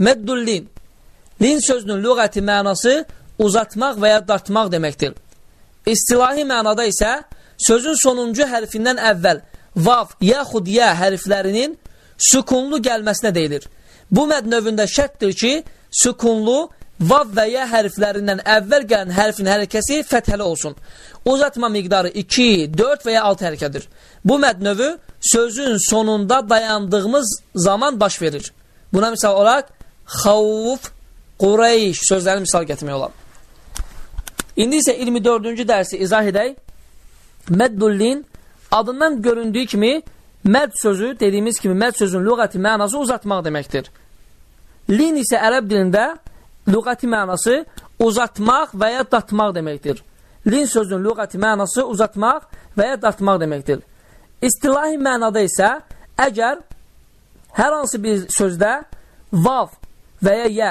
Meddullin. Lin sözünün lügəti mənası uzatmaq və ya dartmaq deməkdir. İstilahi mənada isə sözün sonuncu hərfindən əvvəl vav, yaxud yə hərflərinin sükunlu gəlməsinə deyilir. Bu məd növündə şərtdir ki, sükunlu vav və yə hərflərindən əvvəl gələn hərfin hərəkəsi fəthəli olsun. Uzatma miqdarı 2, 4 və ya 6 hərəkədir. Bu məd növü sözün sonunda dayandığımız zaman baş verir. Buna misal olaraq xavf, Qureyş sözlərini misal gətirmək olar. İndi isə 24-cü dərsi izah edək. Meddullin adından göründüyü kimi məd sözü, dediyimiz kimi məd sözün lüğəti mənası uzatmaq deməkdir. Lin isə ərəb dilində lüğəti mənası uzatmaq və ya datmaq deməkdir. Lin sözün lüğəti mənası uzatmaq və ya datmaq deməkdir. İstilahi mənada isə əgər hər hansı bir sözdə vav və ya yə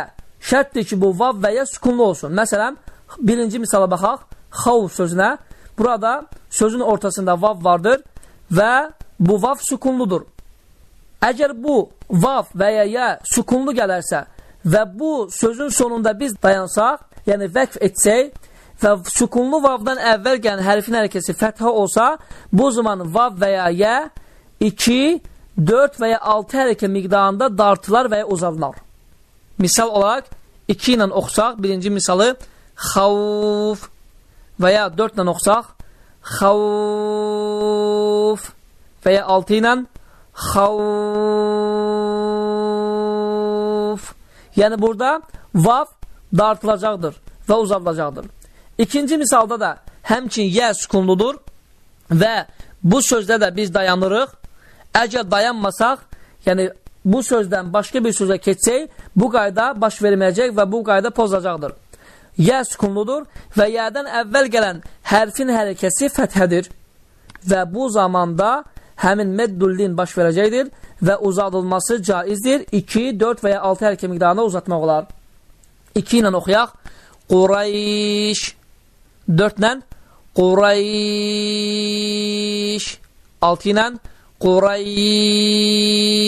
şərtdir ki, bu vav və ya sükunlu olsun. Məsələn, birinci misala baxaq, xav sözünə. Burada sözün ortasında vav vardır və bu vav sükunludur. Əgər bu vav və ya ya sükunlu gələrsə və bu sözün sonunda biz dayansaq, yəni vəqf etsək və sükunlu vavdan əvvəl gələn hərfin hərəkəsi fəthə olsa, bu zaman vav və ya ya 2, 4 və ya 6 hərəkə miqdarında dartılar və ya uzanlar. Misal olaraq 2 ilə oxsaq, birinci misalı xavf və ya 4 ilə oxsaq xavf və ya 6 ilə xavf Yəni burada vav dartılacaqdır və uzadılacaqdır. İkinci misalda da həmçin yə sükunludur və bu sözdə də biz dayanırıq. Əgər dayanmasaq, yəni bu sözdən başqa bir sözə keçsək, bu qayda baş verməyəcək və bu qayda pozacaqdır. Yə sükunludur və yədən əvvəl gələn hərfin hərəkəsi fəthədir və bu zamanda həmin meddullin baş verəcəkdir və uzadılması caizdir. 2, 4 və ya 6 hərəkə miqdarında uzatmaq olar. 2 ilə oxuyaq. Qurayş 4 ilə Qurayş 6 ilə قريش.